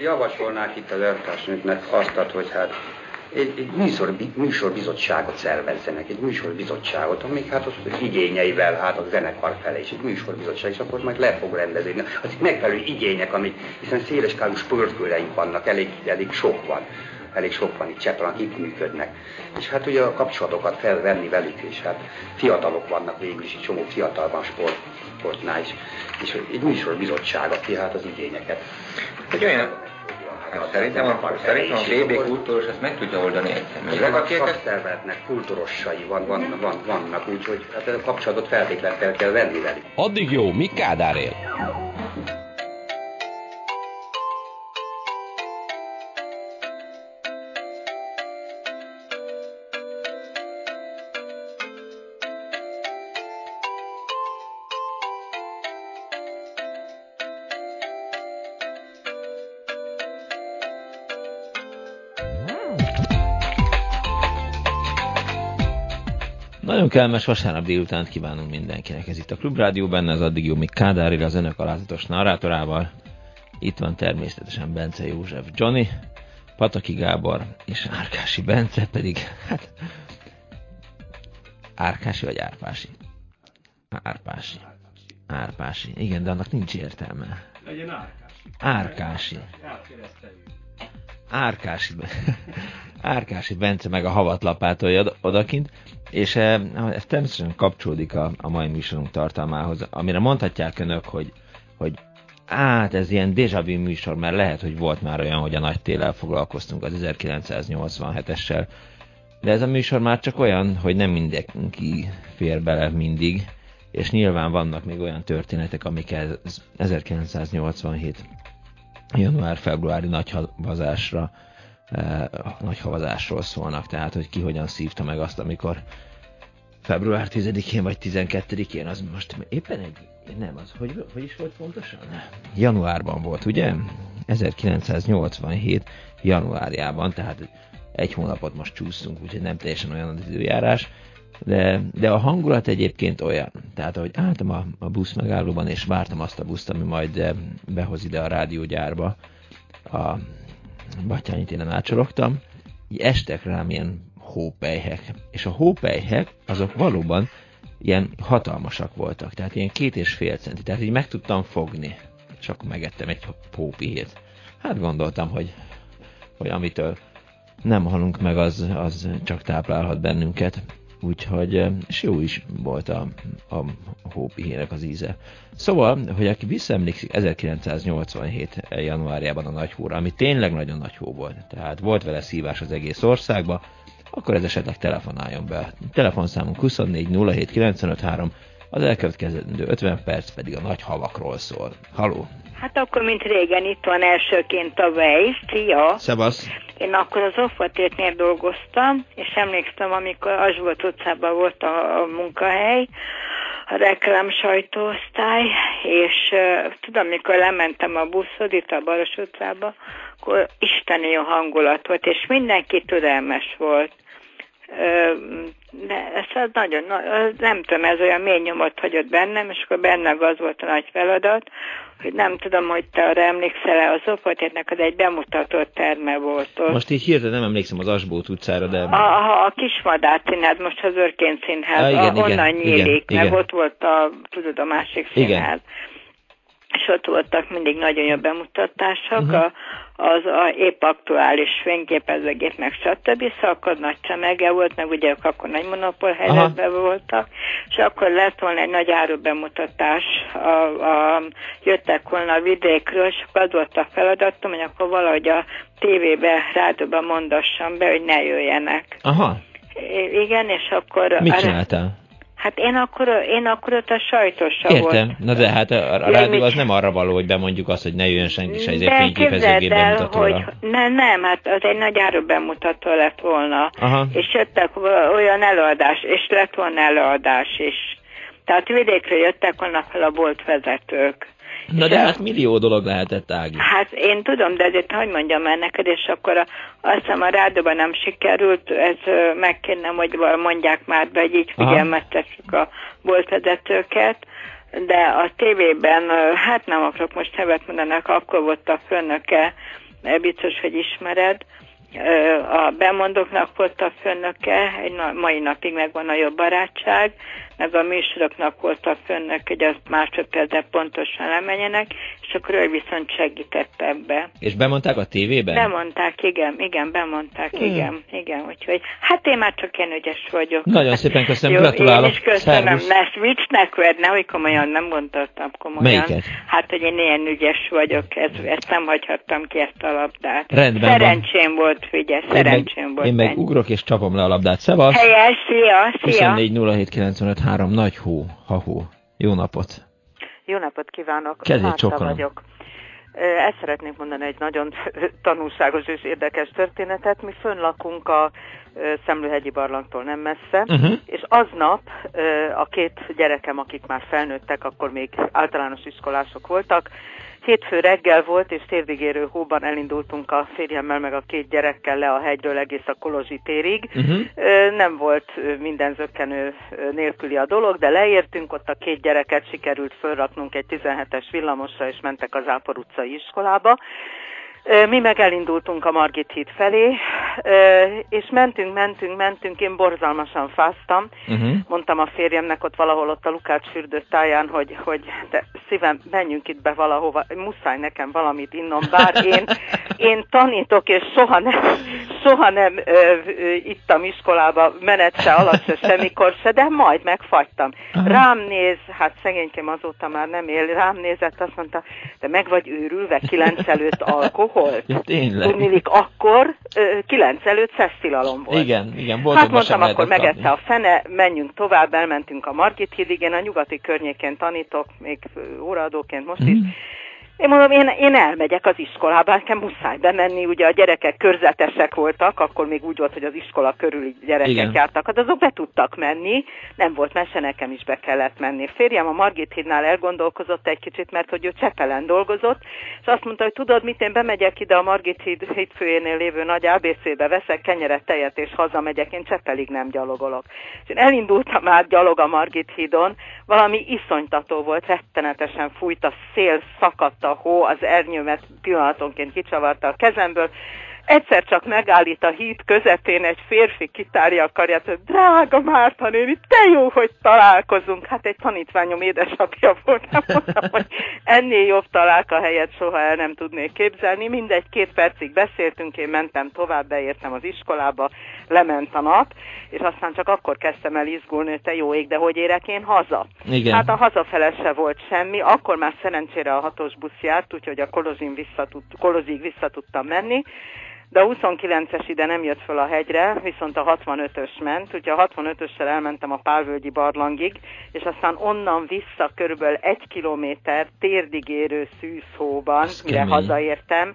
javasolnák itt az eltársnőknek azt, hogy hát egy, egy műsor, műsorbizottságot szervezzenek, egy műsorbizottságot, amik hát az igényeivel, hát a zenekar felé, és egy műsorbizottság, és akkor majd le fog rendezni. Az megfelelő igények, amik, hiszen széleskálú sportkőreink vannak, elég, elég sok van elég sok van itt Cseppel, akik működnek. És hát ugye a kapcsolatokat felvenni velük, és hát fiatalok vannak végül is, egy csomó fiatal van sport, sportnál is. És egy műsorbizottság, aki hát az igényeket. Hogy olyan Hát szerintem a, szerintem a BB kultúros ezt meg tudja oldani egyszerűen. A szakszervezetnek kultúrossai van, van, van, vannak, úgyhogy hát a kapcsolatot feltétlenül kell venni velük. Addig jó, mi Kádár él? Kellemes vasárnap délutánt kívánunk mindenkinek. Ez itt a Klubrádió, benne az addig jó, még Kádárira az önök alázatos narrátorával. Itt van természetesen Bence József Johnny, Pataki Gábor és Árkási Bence pedig, hát Árkási vagy Árpási? Árpási. Árpási. Igen, de annak nincs értelme. Legyen Árkási. Árkási. Árkási. Árkási Bence meg a havatlapától odakint, és eh, ez természetesen kapcsolódik a, a mai műsorunk tartalmához, amire mondhatják önök, hogy, hogy hát ez ilyen déjà vu műsor, mert lehet, hogy volt már olyan, hogy a nagy télel foglalkoztunk az 1987-essel, de ez a műsor már csak olyan, hogy nem mindenki fér bele mindig, és nyilván vannak még olyan történetek, amik 1987 január-februári nagy havazásra, eh, nagy havazásról szólnak, tehát hogy ki hogyan szívta meg azt, amikor február 10-én vagy 12-én, az most éppen egy, nem, az hogy, hogy is volt pontosan? Januárban volt, ugye? 1987 januárjában, tehát egy hónapot most csúszunk, úgyhogy nem teljesen olyan az időjárás, de, de a hangulat egyébként olyan. Tehát, ahogy álltam a, a busz megállóban, és vártam azt a buszt, ami majd eh, behoz ide a rádiógyárba, a Batyányi téren átsorogtam, így estek rám ilyen hópelyhek. És a hópelyhek azok valóban ilyen hatalmasak voltak, tehát ilyen két és fél centi, tehát így meg tudtam fogni. És akkor megettem egy hópihét. Hát gondoltam, hogy, hogy amitől nem halunk meg, az, az csak táplálhat bennünket. Úgyhogy, és jó is volt a, a hópihének az íze. Szóval, hogy aki visszaemlékszik 1987 januárjában a nagy hóra, ami tényleg nagyon nagy hó volt, tehát volt vele szívás az egész országba, akkor ez esetleg telefonáljon be. Telefonszámunk 24 07 953, az elkövetkezendő 50 perc pedig a nagy havakról szól. Haló! Hát akkor, mint régen, itt van elsőként a Weiss, szia! Szevasz! Én akkor az Offatétnél dolgoztam, és emlékszem, amikor Azsvolt utcában volt a, a munkahely, a reklám sajtóosztály, és uh, tudom, mikor lementem a buszod itt a Baros utcába, akkor isteni jó hangulat volt, és mindenki türelmes volt. De ez nagyon, nem tudom, ez olyan mély nyomot hagyott bennem, és akkor benne az volt a nagy feladat, hogy nem tudom, hogy te arra emlékszel-e, az Opotétnek az egy bemutatott terme volt ott. Most így hirtelen nem emlékszem az Asbót utcára, de... A, a, a Kismadár színház, most az Örként színház, a, igen, a, onnan igen, nyílik, igen, meg igen. ott volt a, tudod, a másik színház. Igen és ott voltak mindig nagyon jó bemutatások, uh-huh. a, az a épp aktuális fényképezőgép, meg stb. Szóval akkor nagy csemege volt, meg ugye akkor nagy monopól helyzetben voltak, és akkor lett volna egy nagy áru bemutatás, a, a, jöttek volna a vidékről, és akkor az volt a feladatom, hogy akkor valahogy a tévébe, rádióban mondassam be, hogy ne jöjjenek. Aha. Igen, és akkor... Mit csináltál? Hát én akkor, én akkor ott a sajtosa Értem. volt. Na de hát a, a rádió az nem arra való, hogy bemondjuk azt, hogy ne jöjjön senki se, ezért fényképezőgép bemutatóra. hogy ne, nem, hát az egy nagy áru bemutató lett volna. Aha. És jöttek olyan előadás, és lett volna előadás is. Tehát vidékre jöttek volna fel a boltvezetők. Na de hát millió dolog lehetett, Ági. Hát én tudom, de ezért hogy mondjam el neked, és akkor a, azt hiszem a rádióban nem sikerült, ez megkérnem, hogy mondják már be, hogy így figyelmeztessük a boltvezetőket, de a tévében, hát nem akarok most nevet mondanak, akkor volt a főnöke biztos, hogy ismered, a bemondóknak volt a főnöke, egy mai napig megvan a jobb barátság, meg a műsoroknak volt a főnök, hogy azt másodpercre pontosan lemenjenek, és akkor ő viszont segített ebbe. És bemondták a tévében? Bemondták, igen, igen, bemondták, hmm. igen, igen, úgyhogy hát én már csak én ügyes vagyok. Nagyon szépen köszönöm, Jó, gratulálok. Én is köszönöm, lesz viccnek vedd, nehogy komolyan nem gondoltam komolyan. Melyiket? Hát, hogy én ilyen ügyes vagyok, ez, ezt nem hagyhattam ki ezt a labdát. Rendben Szerencsém van. volt, figyelj, szerencsém én meg, volt. Én meg ugrok és csapom le a labdát. Szevasz! Helyes, szia, szia! 24 07 három nagy hó, ha-hó. Jó napot! Jó napot kívánok! Kezét vagyok. Ezt szeretnék mondani egy nagyon tanulságos és érdekes történetet. Mi fönn lakunk a Szemlőhegyi barlangtól nem messze, uh-huh. és aznap a két gyerekem, akik már felnőttek, akkor még általános iskolások voltak, Hétfő reggel volt, és térdigérő hóban elindultunk a férjemmel meg a két gyerekkel le a hegyről egész a Kolozsi térig. Uh-huh. Nem volt minden zökkenő nélküli a dolog, de leértünk, ott a két gyereket sikerült fölraknunk egy 17-es villamosra, és mentek az Ápor utcai iskolába. Mi meg elindultunk a Margit híd felé, és mentünk, mentünk, mentünk, én borzalmasan fáztam. Uh-huh. Mondtam a férjemnek ott valahol ott a Lukács fürdő táján, hogy, hogy de szívem, menjünk itt be valahova, muszáj nekem valamit innom, bár én, én tanítok, és soha nem, soha nem ö, ö, ittam iskolába, menet se, alatt se, semmikor se, de majd megfagytam. Uh-huh. Rám néz, hát szegénykém azóta már nem él, rám nézett, azt mondta, de meg vagy őrülve, kilenc előtt alkohol, volt. Ja, tényleg. Tudnilik, akkor kilenc előtt szesztilalom volt. Igen, igen. Hát mondtam, akkor megette a fene, menjünk tovább, elmentünk a Margit hídig, én a nyugati környéken tanítok, még óraadóként most mm. is, én mondom, én, én elmegyek az iskolába, nekem muszáj bemenni, ugye a gyerekek körzetesek voltak, akkor még úgy volt, hogy az iskola körüli gyerekek Igen. jártak, hát azok be tudtak menni, nem volt mese, nekem is be kellett menni. Férjem a Margit hídnál elgondolkozott egy kicsit, mert hogy ő Csepelen dolgozott, és azt mondta, hogy tudod mit, én bemegyek ide a Margit híd hétfőjénél lévő nagy ABC-be, veszek kenyeret, tejet és hazamegyek, én Csepelig nem gyalogolok. És én elindultam át gyalog a Margit hídon, valami iszonytató volt, rettenetesen fújt a szél, szakadt a hó, az ernyőmet pillanatonként kicsavarta a kezemből, Egyszer csak megállít a híd közepén egy férfi kitárja a karját, hogy drága Márta néni, te jó, hogy találkozunk. Hát egy tanítványom édesapja volt, nem mondtam, hogy ennél jobb találka helyet soha el nem tudnék képzelni. Mindegy, két percig beszéltünk, én mentem tovább, beértem az iskolába, lement a nap, és aztán csak akkor kezdtem el izgulni, hogy te jó ég, de hogy érek én haza? Igen. Hát a hazafele se volt semmi, akkor már szerencsére a hatos busz járt, úgyhogy a Kolozsin vissza tud, Kolozig vissza tudtam menni, de a 29-es ide nem jött föl a hegyre, viszont a 65-ös ment, úgyhogy a 65-össel elmentem a Pálvölgyi barlangig, és aztán onnan vissza körülbelül egy kilométer térdigérő szűzhóban, mire hazaértem,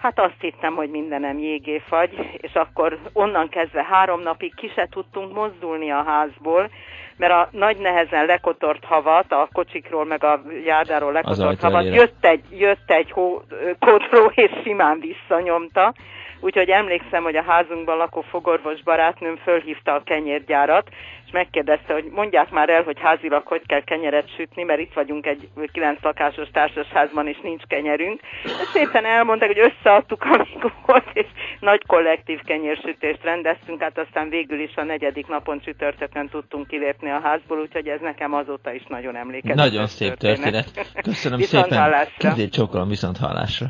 Hát azt hittem, hogy mindenem jégéfagy, és akkor onnan kezdve három napig ki se tudtunk mozdulni a házból, mert a nagy nehezen lekotort havat, a kocsikról meg a járdáról lekotort havat, jött egy, jött egy hó, kotró, és simán visszanyomta, Úgyhogy emlékszem, hogy a házunkban lakó fogorvos barátnőm fölhívta a kenyérgyárat, és megkérdezte, hogy mondják már el, hogy házilag hogy kell kenyeret sütni, mert itt vagyunk egy kilenc lakásos társasházban, és nincs kenyerünk. De szépen elmondták, hogy összeadtuk, amikor volt, és nagy kollektív kenyérsütést rendeztünk, hát aztán végül is a negyedik napon csütörtökön tudtunk kilépni a házból, úgyhogy ez nekem azóta is nagyon emlékezetes Nagyon szép történet. történet. Köszönöm viszont szépen. Hallásra. Kezét csókolom, viszont hallásra.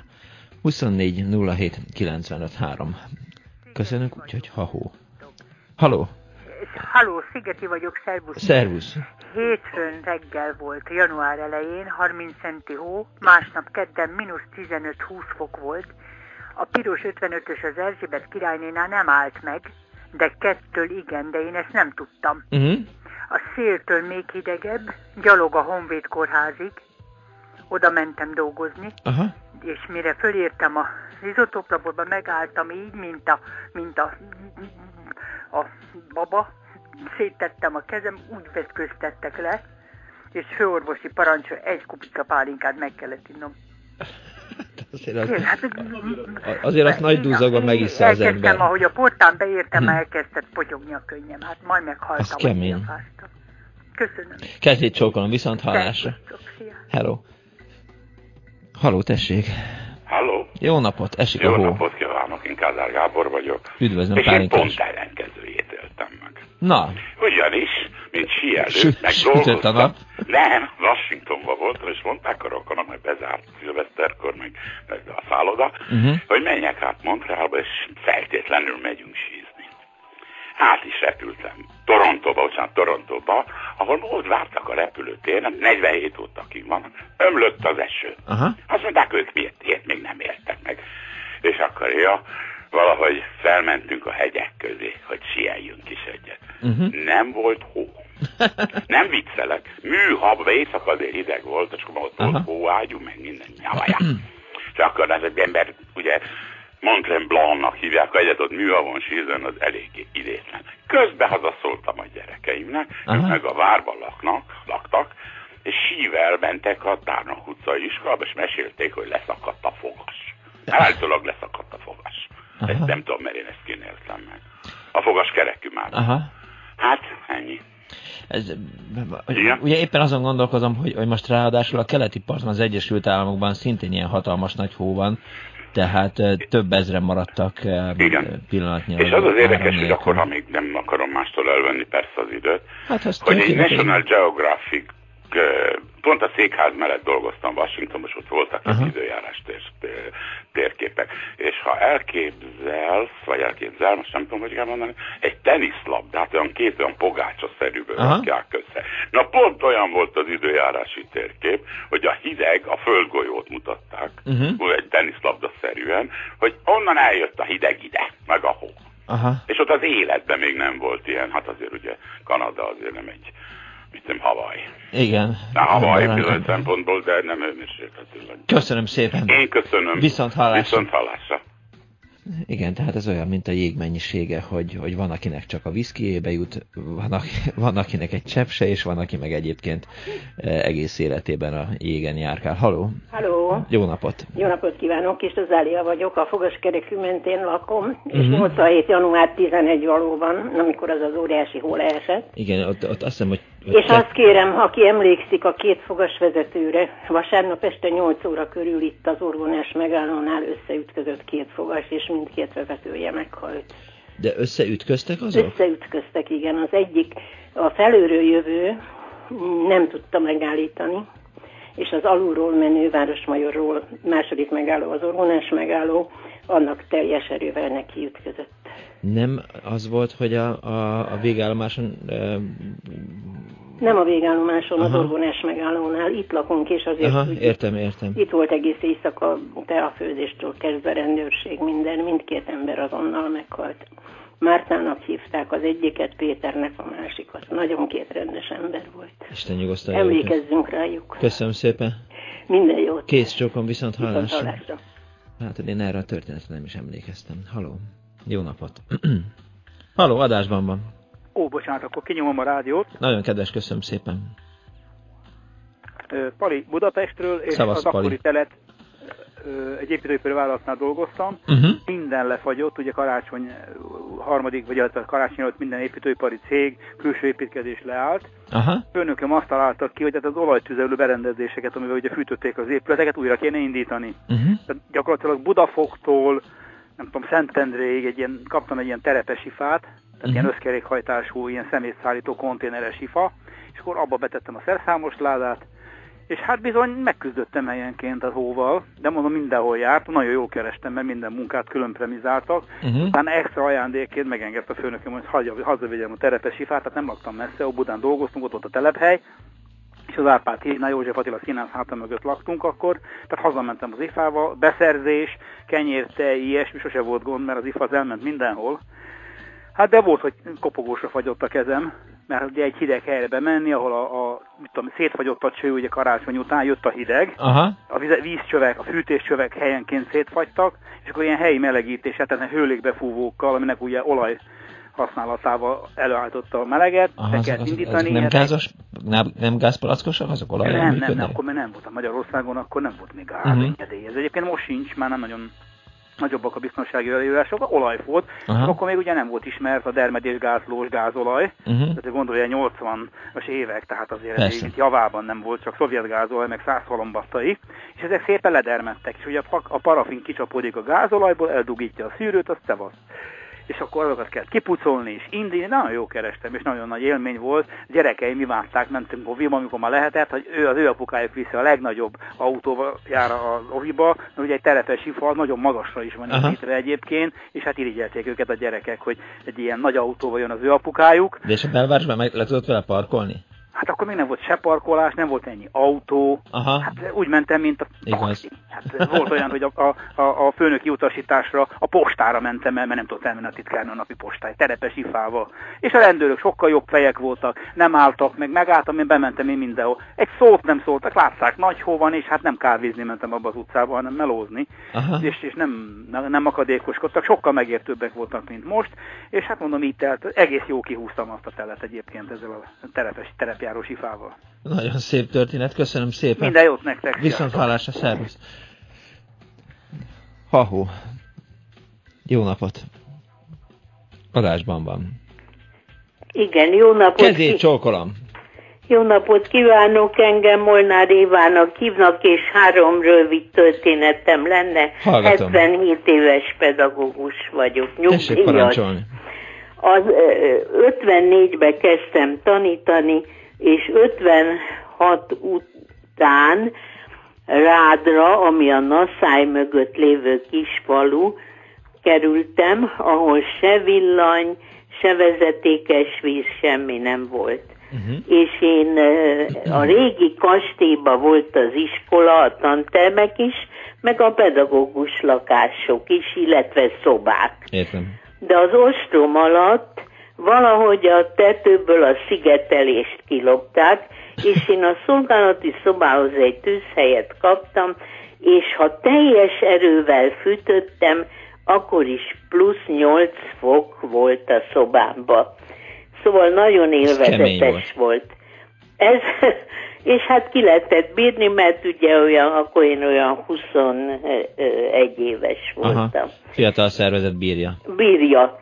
24 07 95 3. Köszönünk, úgyhogy ha-hó. Haló! Haló, Szigeti vagyok, szervusz. Szervusz. Hétfőn reggel volt, január elején, 30 centi hó, másnap kedden mínusz 15-20 fok volt. A piros 55-ös az Erzsébet királynénál nem állt meg, de kettől igen, de én ezt nem tudtam. Uh-huh. A széltől még hidegebb, gyalog a Honvéd kórházig, oda mentem dolgozni, Aha. És mire fölértem a izotoplaborba, megálltam így, mint a, mint a, a baba, széttettem a kezem, úgy vetköztettek le, és főorvosi parancsra egy kupika pálinkát meg kellett innom. azért az, hát, azért azt nagy dúzagban megissza az ember. ahogy a portán beértem, hm. elkezdett potyogni a könnyem. Hát majd meghaltam. Az kemény. Köszönöm. Kezét csókolom, viszont hallásra. Hello. Haló, tessék. Halló. Jó napot, esik Jó a hó. Napot kívánok, én Kázár Gábor vagyok. Üdvözlöm, És én pont ellenkezőjét éltem meg. Na. Ugyanis, mint sielő, meg sütött a nap. Nem, Washingtonban voltam, és mondták a rokonok, meg bezárt szilveszterkor, meg, meg a szálloda, uh-huh. hogy menjek át Montrealba, és feltétlenül megyünk sízni. Át is repültem. Torontóba, bocsánat, Torontóba, ahol ott vártak a repülőtéren, 47 óta ki van, ömlött az eső. Aha. Azt mondták, ők miért, miért még nem értek meg. És akkor, ja, valahogy felmentünk a hegyek közé, hogy sieljünk is egyet. Uh-huh. Nem volt hó. nem viccelek. Műhab, éjszaka azért hideg volt, és akkor ott volt hóágyú, meg minden nyavaja. és akkor ez egy ember, ugye, Mont Blancnak hívják, hogy egyet ott műhavon sízen, az eléggé idétlen. Közben hazaszóltam a gyerekeimnek, ők meg a várban laknak, laktak, és sível mentek a Tárnok utcai iskolába, és mesélték, hogy leszakadt a fogas. Állítólag leszakadt a fogas. Ezt nem tudom, mert én ezt kinéltem meg. A fogas kerekű már. Aha. Hát, ennyi. Ez, ugye éppen azon gondolkozom, hogy, hogy most ráadásul a keleti parton az Egyesült Államokban szintén ilyen hatalmas nagy hó van, tehát több ezren maradtak Igen. pillanatnyi. És az az érdekes, hogy akkor, amíg nem akarom mástól elvenni persze az időt, hát, hogy egy National Geographic pont a székház mellett dolgoztam Washingtonban, és ott voltak uh-huh. időjárás tér, tér, térképek. És ha elképzelsz, vagy elképzel, most nem tudom, hogy kell mondani, egy teniszlabdát, olyan két olyan pogácsaszerűből uh-huh. rakják össze. Na pont olyan volt az időjárási térkép, hogy a hideg, a földgolyót mutatták, uh-huh. egy teniszlabda-szerűen, hogy onnan eljött a hideg ide, meg a hó. Aha. És ott az életben még nem volt ilyen, hát azért ugye Kanada azért nem egy mit nem Hawaii. Igen. Na, Hawaii bizony szempontból, de nem önmérsékletőleg. Köszönöm szépen. Én köszönöm. Viszont hallásra. Viszont hallásra. Igen, tehát ez olyan, mint a jég mennyisége, hogy, hogy van, akinek csak a viszkijébe jut, van, aki, van, akinek egy csepp se, és van, aki meg egyébként egész életében a jégen járkál. Haló! Haló! Jó napot! Jó napot kívánok, Kis Zália vagyok, a Fogaskerekű mentén lakom, és uh-huh. 87. január 11 valóban, amikor az az óriási hó leesett. Igen, ott, ott azt hiszem, hogy... és azt kérem, aki emlékszik a két fogas vezetőre, vasárnap este 8 óra körül itt az orvonás megállónál összeütközött két fogas, és mindkét vezetője meghalt. De összeütköztek azok? Összeütköztek, igen. Az egyik a felőről jövő nem tudta megállítani, és az alulról menő Városmajorról második megálló, az orvonás megálló, annak teljes erővel neki ütközött. Nem az volt, hogy a, a, a végállomáson... E... Nem a végállomáson, Aha. az orvonás megállónál. Itt lakunk, és azért... Aha, értem, értem. Itt volt egész éjszaka teafőzéstől kezdve rendőrség, minden, mindkét ember azonnal meghalt. Mártának hívták az egyiket, Péternek a másikat. Nagyon két rendes ember volt. Isten nyugosztalja Emlékezzünk rájuk. Köszönöm szépen. Minden jót. Kész csókom, viszont hallásra. Viszont hallásra. Hát, én erre a történetre nem is emlékeztem. Haló. Jó napot. Haló, adásban van. Ó, bocsánat, akkor kinyomom a rádiót. Nagyon kedves, köszönöm szépen. Pali Budapestről, és Szavasz, az akkori Pali. telet egy építőipari vállalatnál dolgoztam, uh-huh. minden lefagyott, ugye karácsony harmadik, vagy a karácsony előtt minden építőipari cég, külső építkezés leállt. Aha. Főnököm azt találtak ki, hogy hát az olajtüzelő berendezéseket, amivel ugye fűtötték az épületeket, újra kéne indítani. Uh-huh. Tehát gyakorlatilag Budafoktól, nem tudom, Szentendréig egy ilyen, kaptam egy ilyen terepes ifát, tehát uh-huh. ilyen összkerékhajtású, ilyen szemétszállító konténeres ifa, és akkor abba betettem a szerszámos ládát, és hát bizony megküzdöttem helyenként a hóval, de mondom mindenhol járt, nagyon jól kerestem, mert minden munkát külön premizáltak. Uh-huh. Aztán extra ajándékként megengedte a főnököm, hogy hagyja, hazavigyem a terepes ifát, tehát nem laktam messze, a Budán dolgoztunk, ott volt a telephely, és az Árpád hídnál József Attila színház háta mögött laktunk akkor, tehát hazamentem az ifával, beszerzés, kenyér, tej, ilyesmi, sose volt gond, mert az ifa az elment mindenhol. Hát de volt, hogy kopogósra fagyott a kezem, mert ugye egy hideg helyre bemenni, ahol a, a mit tudom, szétfagyott a cső, ugye karácsony után jött a hideg, Aha. a vízcsövek, a fűtéscsövek helyenként szétfagytak, és akkor ilyen helyi melegítés, tehát hőlégbefúvókkal, aminek ugye olaj használatával előállította a meleget, Aha, be kell indítani. nem, hát- gázos, nem, nem gázpalackosak, azok olajjal nem, nem, működnek? nem, akkor még nem volt a Magyarországon, akkor nem volt még gáz, Mhm. uh-huh. Ez egyébként most sincs, már nem nagyon nagyobbak a biztonsági előírások, olaj volt, Aha. akkor még ugye nem volt ismert a dermedés gázlós gázolaj, uh-huh. tehát gondolja 80-as évek, tehát azért ez javában nem volt, csak szovjet gázolaj, meg száz halombattai, és ezek szépen ledermettek, és ugye a, a parafin kicsapódik a gázolajból, eldugítja a szűrőt, azt szevasz és akkor azokat kell kipucolni és indulni. Nagyon jó kerestem, és nagyon nagy élmény volt. Gyerekeim mi várták, mentünk oviba, amikor már lehetett, hogy ő az ő apukájuk viszi a legnagyobb autóval jár az oviba, mert ugye egy telepesi fal nagyon magasra is van építve egyébként, és hát irigyelték őket a gyerekek, hogy egy ilyen nagy autóval jön az ő apukájuk. De és a belvárosban meg le tudott vele parkolni? Hát akkor még nem volt se parkolás, nem volt ennyi autó. Aha. Hát úgy mentem, mint a taxi. Hát volt olyan, hogy a, a, a, a főnöki utasításra a postára mentem el, mert nem tudott elmenni a titkárnő a napi postáj, terepes ifával. És a rendőrök sokkal jobb fejek voltak, nem álltak meg, megálltam, én bementem én mindenhol. Egy szót nem szóltak, látszák nagy hó van, és hát nem kávézni mentem abba az utcába, hanem melózni. Aha. És, és nem, nem akadékoskodtak, sokkal megértőbbek voltak, mint most. És hát mondom, így telt, egész jó kihúztam azt a telet egyébként ezzel a terepes, terepjáró járó sifával. Nagyon szép történet, köszönöm szépen. Minden jót nektek. Viszont hallásra, szervusz. Hahó. Jó napot. Adásban van. Igen, jó napot. Kezét csókolom. Jó napot kívánok, engem Molnár Évának hívnak, és három rövid történetem lenne. Hallgatom. 77 éves pedagógus vagyok, nyugdíjas. Az 54-ben kezdtem tanítani, és 56 után Rádra, ami a Naszály mögött lévő kis falu, kerültem, ahol se villany, se vezetékes víz, semmi nem volt. Uh-huh. És én a régi kastélyban volt az iskola, a tantermek is, meg a pedagógus lakások is, illetve szobák. Értem. De az ostrom alatt valahogy a tetőből a szigetelést kilopták, és én a szolgálati szobához egy tűzhelyet kaptam, és ha teljes erővel fűtöttem, akkor is plusz 8 fok volt a szobámba. Szóval nagyon élvezetes volt. volt. Ez, és hát ki lehetett bírni, mert ugye olyan, akkor én olyan 21 éves voltam. Aha. Fiatal szervezet bírja. Bírja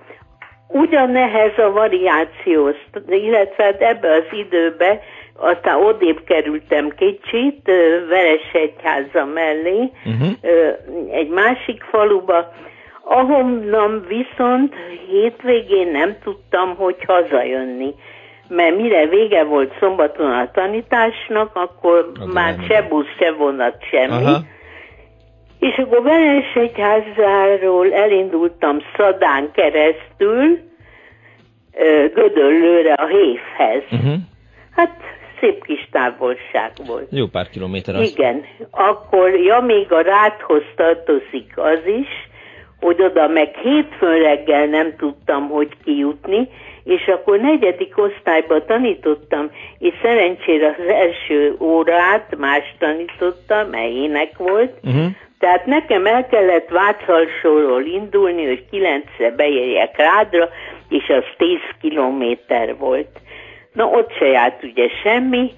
ugyanehez a variációhoz, illetve hát ebbe az időbe aztán odébb kerültem kicsit, Veresegyháza mellé, uh-huh. egy másik faluba, ahonnan viszont hétvégén nem tudtam, hogy hazajönni. Mert mire vége volt szombaton a tanításnak, akkor Az már se busz, se vonat, semmi. Aha. És akkor Veresegyházáról elindultam Szadán keresztül, Gödöllőre a Hévhez. Uh-huh. Hát szép kis távolság volt. Jó pár kilométer az. Igen, akkor, ja, még a ráthoz tartozik az is, hogy oda meg hétfőn reggel nem tudtam, hogy kijutni, és akkor negyedik osztályba tanítottam, és szerencsére az első órát más tanítottam, mert ének volt, uh-huh. Tehát nekem el kellett Vácsalsóról indulni, hogy kilencre beérjek Rádra, és az 10 kilométer volt. Na ott se járt ugye semmi,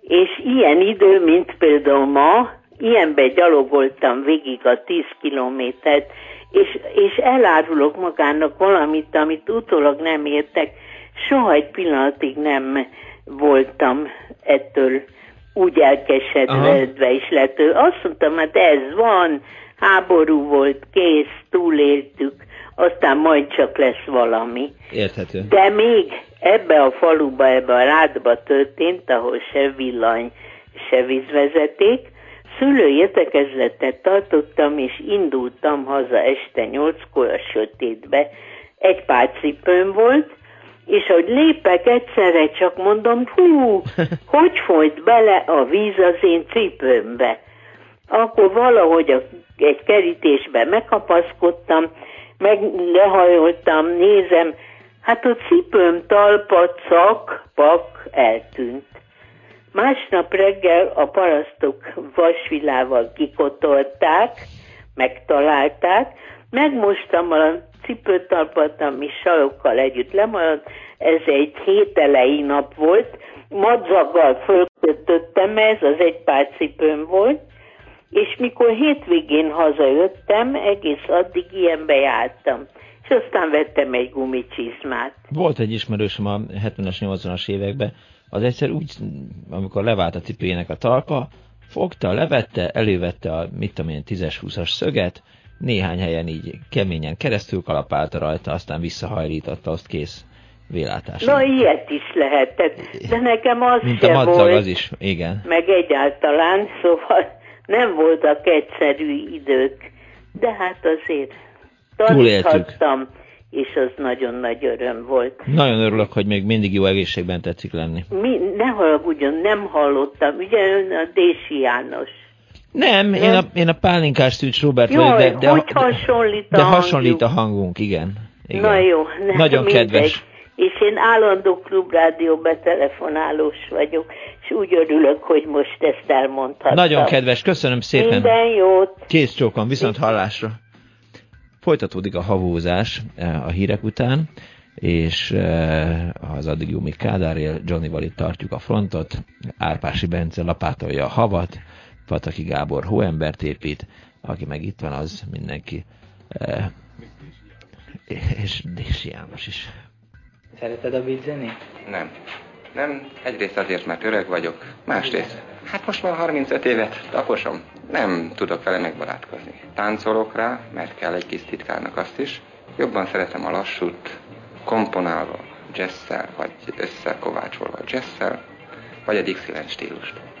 és ilyen idő, mint például ma, ilyenbe gyalogoltam végig a 10 kilométert, és, és elárulok magának valamit, amit utólag nem értek, soha egy pillanatig nem voltam ettől úgy elkeseredve is lett. Azt mondtam, hát ez van, háború volt, kész, túléltük, aztán majd csak lesz valami. Érthető. De még ebbe a faluba, ebbe a rádba történt, ahol se villany, se vízvezeték, szülői értekezletet tartottam, és indultam haza este nyolckor a sötétbe. Egy pár cipőm volt, és hogy lépek egyszerre, csak mondom, hú, hogy folyt bele a víz az én cipőmbe. Akkor valahogy a, egy kerítésbe megkapaszkodtam, meg lehajoltam, nézem, hát a cipőm talpa cak, pak eltűnt. Másnap reggel a parasztok vasvilával kikotolták, megtalálták, megmostam a cipőtalpat, ami sajokkal együtt lemaradt, ez egy hét elejé nap volt, madzaggal fölkötöttem, ez az egy pár cipőm volt, és mikor hétvégén hazajöttem, egész addig ilyenbe jártam. És aztán vettem egy gumicsizmát. Volt egy ismerősöm a 70-es, 80-as években, az egyszer úgy, amikor levált a cipőjének a talpa, fogta, levette, elővette a, mit tudom én, 10-20-as szöget, néhány helyen így keményen keresztül kalapálta rajta, aztán visszahajlította, azt kész vélátás. Na, ilyet is lehetett, de nekem az Mint a madzag, volt, az is, igen. Meg egyáltalán, szóval nem voltak egyszerű idők, de hát azért taníthattam, és az nagyon nagy öröm volt. Nagyon örülök, hogy még mindig jó egészségben tetszik lenni. Mi, ne haragudjon, nem hallottam, ugye ön a Dési János. Nem? Én, a, én a pálinkás Szűcs Robert Jaj, vagyok, de, de, hogy hasonlít a de hasonlít a hangunk, igen. igen. Na jó. Nem, Nagyon mindegy. kedves. És én állandó klubrádió betelefonálós vagyok, és úgy örülök, hogy most ezt elmondhattam. Nagyon kedves, köszönöm szépen. Minden jót. Kész csókon, viszont hallásra. Folytatódik a havózás eh, a hírek után, és eh, az addig Jumi Kádárél, Johnny itt tartjuk a frontot, Árpási Bence lapátolja a havat, Pataki Gábor hóembert épít, aki meg itt van, az mindenki. E, és Dési János is. Szereted a beatzenét? Nem. Nem, egyrészt azért, mert öreg vagyok, másrészt, hát most már 35 évet taposom, nem tudok vele megbarátkozni. Táncolok rá, mert kell egy kis titkárnak azt is, jobban szeretem a lassút, komponálva, jazzszel, vagy összekovácsolva jazzszel, vagy a Dixieland stílust.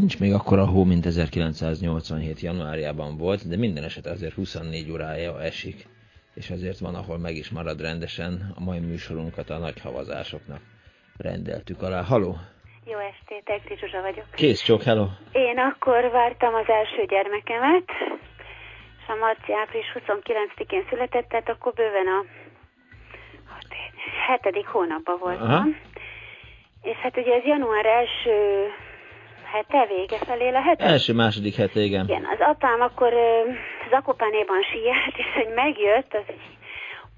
Nincs még akkora hó, mint 1987. januárjában volt, de minden eset azért 24 órája esik, és azért van, ahol meg is marad rendesen. A mai műsorunkat a nagy havazásoknak rendeltük alá. Haló! Jó estét, Egri Zsuzsa vagyok. Kész csók, hello! Én akkor vártam az első gyermekemet, és a Marci április 29-én született, tehát akkor bőven a hetedik hónapban voltam. Aha. És hát ugye ez január első hete, vége felé lehet? Első-második hete, igen. Igen, az apám akkor Zakopánéban siet, és hogy megjött, az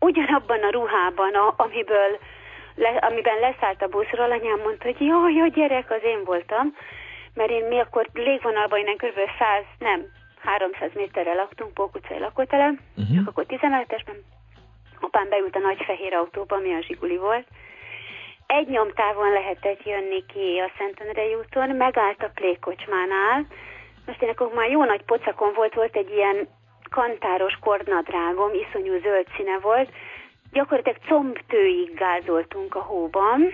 ugyanabban a ruhában, a, amiből le, amiben leszállt a buszról, anyám mondta, hogy jaj, jó gyerek, az én voltam, mert én mi akkor légvonalban innen kb. 100, nem, 300 méterre laktunk, Pók utcai lakótelem, uh-huh. csak akkor 17-esben. Apám beült a nagy fehér autóba, ami a Zsiguli volt, egy nyomtávon lehetett jönni ki a Szentendrei úton, megállt a plékocsmánál, most én akkor már jó nagy pocakon volt, volt egy ilyen kantáros kordnadrágom, iszonyú zöld színe volt, gyakorlatilag combtőig gázoltunk a hóban,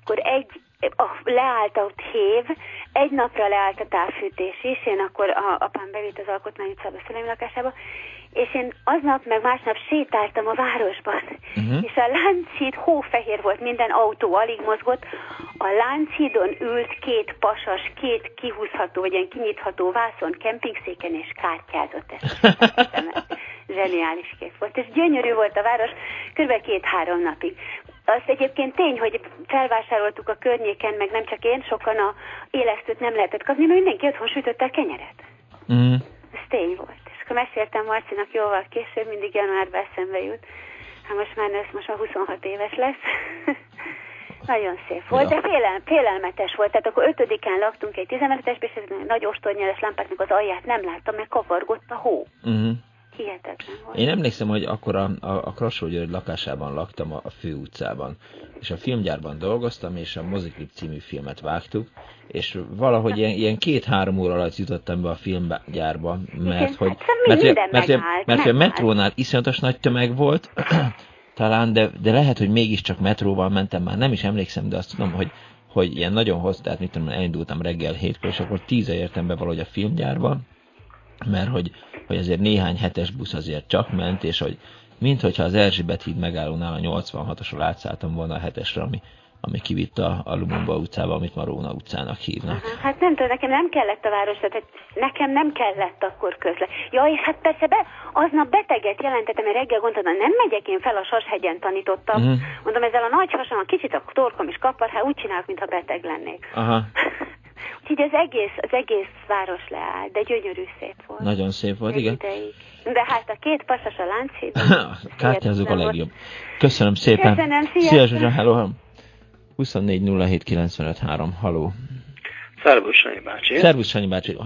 akkor egy, a, leállt a hév, egy napra leállt a távfűtés is, én akkor a, apám bevitt az Alkotmány utcába szüleim lakásába, és én aznap meg másnap sétáltam a városban, uh-huh. és a Lánchíd hófehér volt, minden autó alig mozgott, a Lánchídon ült két pasas, két kihúzható, vagy ilyen kinyitható vászon, kempingszéken, és kártyázott ezt. Zseniális kép volt, és gyönyörű volt a város, kb. két-három napig. Az egyébként tény, hogy felvásároltuk a környéken, meg nem csak én, sokan a élesztőt nem lehetett kapni, mert mindenki otthon sütötte a kenyeret. Uh-huh. Ez tény volt akkor meséltem Marcinak jóval később, mindig januárban eszembe jut. Hát most már nősz, most már 26 éves lesz. Nagyon szép volt, ja. de félel, félelmetes volt. Tehát akkor ötödiken laktunk egy 15-es, és ez nagy ostornyeles lámpáknak az alját nem láttam, mert kavargott a hó. Uh-huh. Hihetetlen volt. Én emlékszem, hogy akkor a, a, a Krasó György lakásában laktam a, a főutcában, és a filmgyárban dolgoztam, és a Moziklip című filmet vágtuk, és valahogy ilyen, ilyen két-három óra alatt jutottam be a filmgyárba, mert hogy, hát mert, mert, mert, mert, mert a metrónál iszonyatos nagy tömeg volt, talán, de, de lehet, hogy mégiscsak metróval mentem, már nem is emlékszem, de azt tudom, hogy, hogy ilyen nagyon hosszú, tehát mit tudom, elindultam reggel hétkor, és akkor tíze értem be valahogy a filmgyárba, mert hogy, hogy azért néhány hetes busz azért csak ment, és hogy minthogyha az Erzsébet híd megállónál a 86-osról átszálltam volna a hetesre, ami, ami kivitt a, a Lumumba utcába, amit Maróna utcának hívnak. Aha, hát nem tudom, nekem nem kellett a város, tehát nekem nem kellett akkor közle. Ja, és hát persze be, aznap beteget jelentettem, mert reggel gondoltam, nem megyek én fel a Sashegyen tanítottam. Uh-huh. Mondom, ezzel a nagy hasonló, kicsit a torkom is kapar, hát úgy csinálok, mintha beteg lennék. Aha. Úgyhogy az egész, az egész város leállt, de gyönyörű szép volt. Nagyon szép volt, igen. Ideig. De hát a két pasas a Lánchíd. Kártyázók a legjobb. Köszönöm szépen. Köszönöm, Szia, Zsuzsa, hello. 24 07 95 3, haló. Szervusz, Sanyi bácsi. Szervusz, Sanyi bácsi.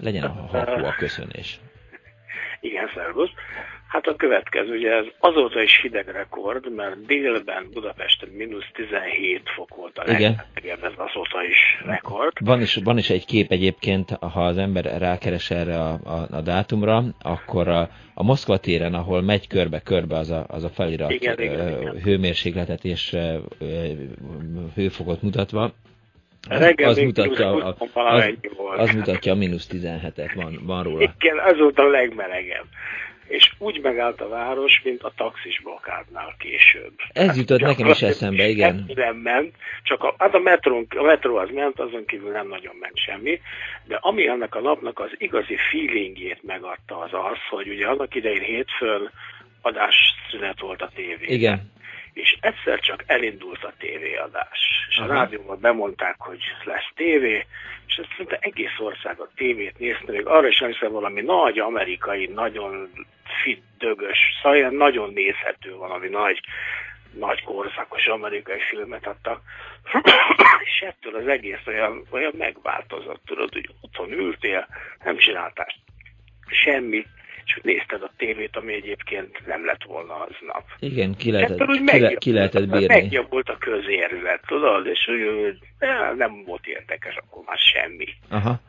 Legyen a halló a köszönés. Igen, szervusz. Hát a következő, ugye ez azóta is hideg rekord, mert délben Budapesten mínusz 17 fok volt a Igen. ez azóta is rekord. Van is, van is egy kép egyébként, ha az ember rákeres erre a, a, a dátumra, akkor a, a Moszkva téren, ahol megy körbe-körbe az a, az a felirat igen, igen, igen. hőmérsékletet és hőfokot mutatva, Reggel az mutatja, a, az, az mutatja a mínusz 17-et, van, van róla. Igen, az volt a legmelegebb és úgy megállt a város, mint a taxis blokkádnál később. Ez jutott nekem is eszembe, igen. Nem ment, csak a, hát a, metró, a metró az ment, azon kívül nem nagyon ment semmi, de ami ennek a napnak az igazi feelingjét megadta az az, hogy ugye annak idején hétfőn adásszünet volt a tévé. Igen. És egyszer csak elindult a tévéadás. És a rádióban bemondták, hogy lesz tévé, és ezt szinte egész ország a tévét nézte, még arra is emlékszem valami nagy amerikai, nagyon fit, dögös, szóval ilyen nagyon nézhető valami nagy, nagy korszakos amerikai filmet adtak, és ettől az egész olyan, olyan megváltozott, tudod, hogy otthon ültél, nem csináltál semmit, és hogy nézted a tévét, ami egyébként nem lett volna aznap. Igen, ki lehetett, ki, le, ki lehetett bírni. Megjobbult a közérzet, tudod, és hogy nem volt érdekes, akkor már semmi. Aha.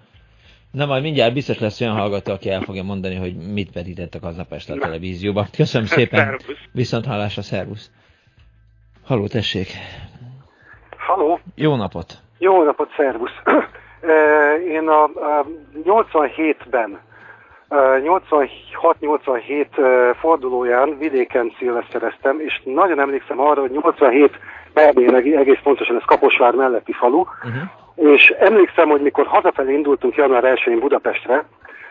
Na majd mindjárt biztos lesz olyan hallgató, aki el fogja mondani, hogy mit vetítettek aznap este a televízióba. Köszönöm szépen. Viszont hallásra, szervusz. Haló, tessék. Haló. Jó napot. Jó napot, szervusz. Én a, a 87-ben 86-87 fordulóján vidéken szilvesztereztem, és nagyon emlékszem arra, hogy 87 Berbén egész pontosan ez Kaposvár melletti falu, uh-huh. és emlékszem, hogy mikor hazafelé indultunk január 1-én Budapestre,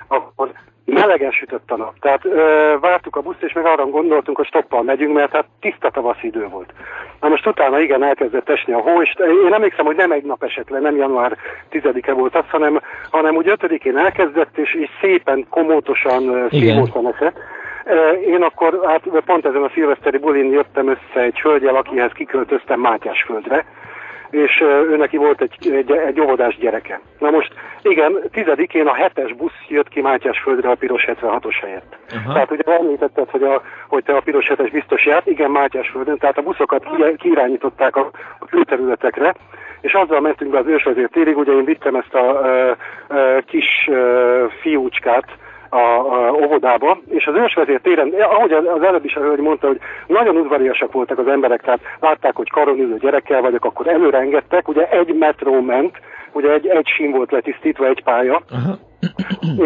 akkor melegen sütött a nap. Tehát ö, vártuk a buszt, és meg arra gondoltunk, hogy stoppal megyünk, mert hát tiszta tavasz idő volt. Na most utána igen, elkezdett esni a hó, és én emlékszem, hogy nem egy nap esett le, nem január 10-e volt az, hanem, hanem úgy 5-én elkezdett, és, és szépen, komótosan, szívósan esett. Én akkor hát pont ezen a szilveszteri bulin jöttem össze egy hölgyel, akihez kiköltöztem Mátyásföldre, és ő neki volt egy, egy, egy óvodás gyereke. Na most igen, tizedikén a hetes busz jött ki Mátyásföldre a piros 76-os helyett. Aha. Tehát ugye említetted, hogy, a, hogy te a piros 7-es biztos járt, igen, Mátyásföldön, tehát a buszokat ki, kiirányították a, a külterületekre, és azzal mentünk be az ősvezér térig, ugye én vittem ezt a ö, ö, kis ö, fiúcskát, a, a óvodába, és az ősvezér téren, ahogy az előbb is a hölgy mondta, hogy nagyon udvariasak voltak az emberek, tehát látták, hogy karonülő gyerekkel vagyok, akkor előre engedtek, ugye egy metró ment, ugye egy, egy sim volt letisztítva, egy pálya, Aha.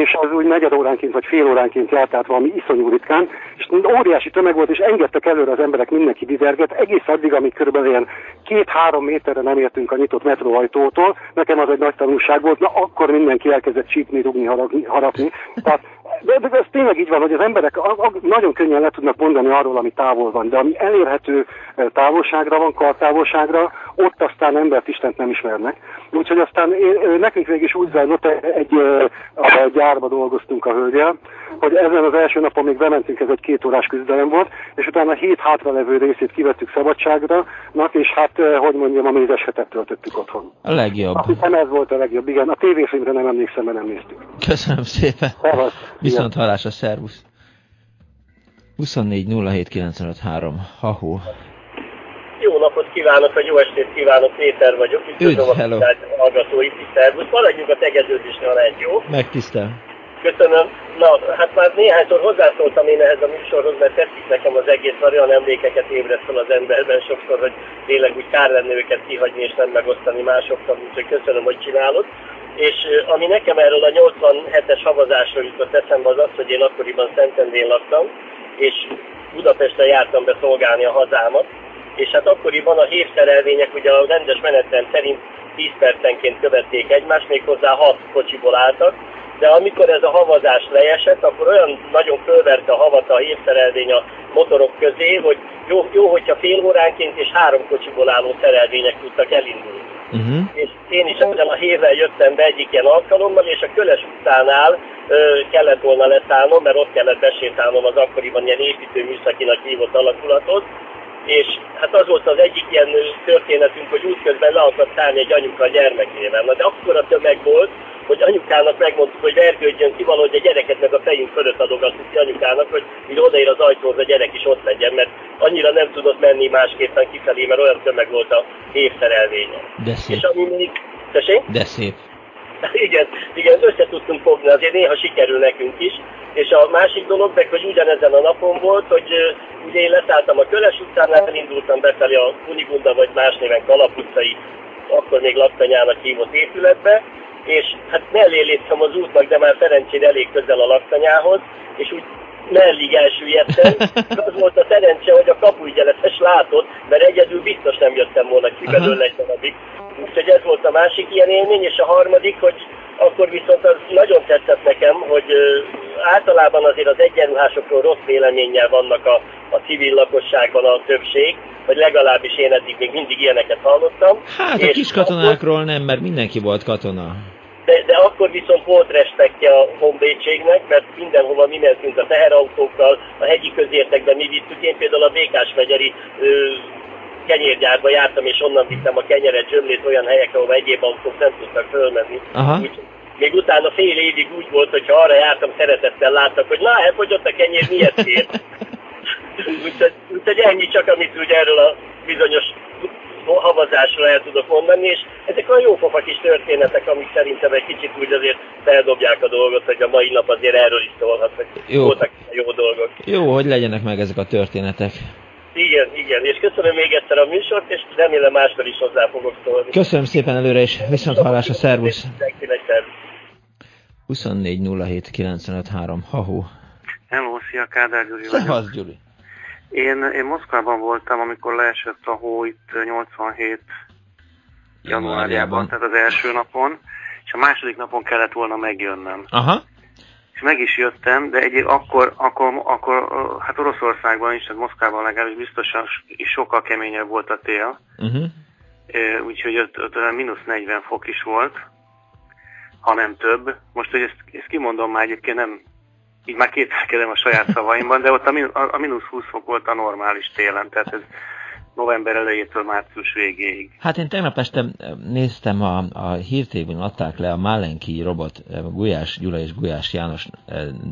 és az úgy negyed óránként vagy fél óránként járt át valami iszonyú ritkán, és óriási tömeg volt, és engedtek előre az emberek, mindenki diverget, egész addig, amíg körülbelül ilyen két-három méterre nem értünk a nyitott metróajtótól, nekem az egy nagy tanulság volt, na akkor mindenki elkezdett csípni, rugni, harapni. Tehát de, de ez tényleg így van, hogy az emberek a, a, nagyon könnyen le tudnak mondani arról, ami távol van, de ami elérhető e, távolságra van, kartávolságra, ott aztán embert Istent nem ismernek. Úgyhogy aztán én, nekünk végig is úgy zajlott, egy, egy a gyárba dolgoztunk a hölgyel, hogy ezen az első napon még bementünk, ez egy két órás küzdelem volt, és utána a hét hátralevő részét kivettük szabadságra, és hát, hogy mondjam, a mézes hetet töltöttük otthon. A legjobb. Azt hiszem ez volt a legjobb, igen. A tévéfilmre nem emlékszem, mert nem néztük. Köszönöm szépen. Szevasz. Viszont hallásra, szervusz. 24 07 95 3. Hahó. Jó napot kívánok, vagy jó estét kívánok, Péter vagyok. Üdv, hello. a hallgatóit, szervusz. Maradjunk a tegeződésnél egy, jó? Megtisztel. Köszönöm. Na, hát már néhányszor hozzászóltam én ehhez a műsorhoz, mert tetszik nekem az egész, mert olyan emlékeket ébredt fel az emberben sokszor, hogy tényleg úgy kár lenne őket kihagyni és nem megosztani másokkal, úgyhogy köszönöm, hogy csinálod. És ami nekem erről a 87-es havazásról jutott eszembe az az, hogy én akkoriban Szentendén laktam, és Budapesten jártam be szolgálni a hazámat, és hát akkoriban a hívszerelvények ugye a rendes menetrend szerint 10 percenként követték egymást, méghozzá 6 kocsiból álltak, de amikor ez a havazás leesett, akkor olyan nagyon fölverte a havat a hívszerelvény a motorok közé, hogy jó, jó hogyha fél óránként és három kocsiból álló szerelvények tudtak elindulni. Uh-huh. És én is ezen a hével jöttem be egyik ilyen alkalommal, és a Köles utánál ö, kellett volna leszállnom, mert ott kellett besétálnom az akkoriban ilyen építőműszakinak hívott alakulatot, és hát az volt az egyik ilyen történetünk, hogy útközben le akart szállni egy anyuka a gyermekével. Na de akkor a tömeg volt, hogy anyukának megmondtuk, hogy vergődjön ki valahogy a gyereket meg a fejünk fölött adogattuk ki anyukának, hogy így odaér az ajtóhoz a gyerek is ott legyen, mert annyira nem tudott menni másképpen kifelé, mert olyan tömeg volt a évszerelvénye. De szép. És ami még... Tessék? De szép. Igen, igen, össze tudtunk fogni, azért néha sikerül nekünk is. És a másik dolog meg, hogy ugyanezen a napon volt, hogy ugye én leszálltam a Köles utcán, elindultam befelé a Kunigunda vagy más néven Kalap utcai, akkor még laktanyának hívott épületbe, és hát mellé léptem az útnak, de már szerencsére elég közel a laktanyához, és úgy mellig elsüllyedtem. Az volt a szerencse, hogy a kapuügyeletes látott, mert egyedül biztos nem jöttem volna ki belőle egy darabig. Úgyhogy ez volt a másik ilyen élmény, és a harmadik, hogy akkor viszont az nagyon tetszett nekem, hogy általában azért az egyenruhásokról rossz véleménnyel vannak a, a civil lakosságban a többség, vagy legalábbis én eddig még mindig ilyeneket hallottam. Hát a kis katonákról nem, mert mindenki volt katona de, de akkor viszont volt respektje a honvédségnek, mert mindenhova mi mentünk a teherautókkal, a hegyi közértekben mi vittük. Én például a Békás megyeri kenyérgyárba jártam, és onnan vittem a kenyeret, zsömlét olyan helyek, ahol egyéb autók nem tudtak fölmenni. Aha. Úgy, még utána fél évig úgy volt, hogy ha arra jártam, szeretettel láttak, hogy na, elfogyott a kenyér, miért kér? úgyhogy, úgyhogy ennyi csak, amit úgy erről a bizonyos havazásra el tudok mondani, és ezek olyan jópofa kis történetek, amik szerintem egy kicsit úgy azért feldobják a dolgot, hogy a mai nap azért erről is szólhat, hogy jó. voltak jó dolgok. Jó, hogy legyenek meg ezek a történetek. Igen, igen, és köszönöm még egyszer a műsort, és remélem máskor is hozzá fogok szólni. Köszönöm szépen előre, és viszont hallásra, szervusz! 24 07 95 3, Hahu. Hello, szia, Kádár Gyuri vagyok. Gyuri. Én, én Moszkvában voltam, amikor leesett a hó itt 87 januárjában, tehát az első napon, és a második napon kellett volna megjönnem. Aha. És meg is jöttem, de egy akkor, akkor, akkor hát Oroszországban is, tehát Moszkvában legalábbis biztosan is sokkal keményebb volt a tél. Uh-huh. Úgyhogy ott, ott mínusz 40 fok is volt, ha nem több. Most, hogy ezt, ezt kimondom már egyébként nem így már kételkedem a saját szavaimban, de ott a, mínusz, a mínusz 20 fok volt a normális télen, tehát ez november elejétől március végéig. Hát én tegnap este néztem a, a hírtévén adták le a Málenki robot Gulyás Gyula és Gulyás János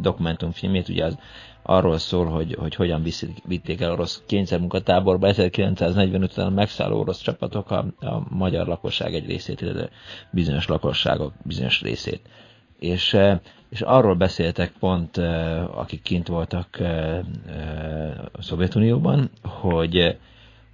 dokumentumfilmét, ugye az arról szól, hogy, hogy hogyan vitték el orosz kényszermunkatáborba 1945 után megszálló orosz csapatok a, a magyar lakosság egy részét, illetve bizonyos lakosságok bizonyos részét. És és arról beszéltek pont, akik kint voltak a Szovjetunióban, hogy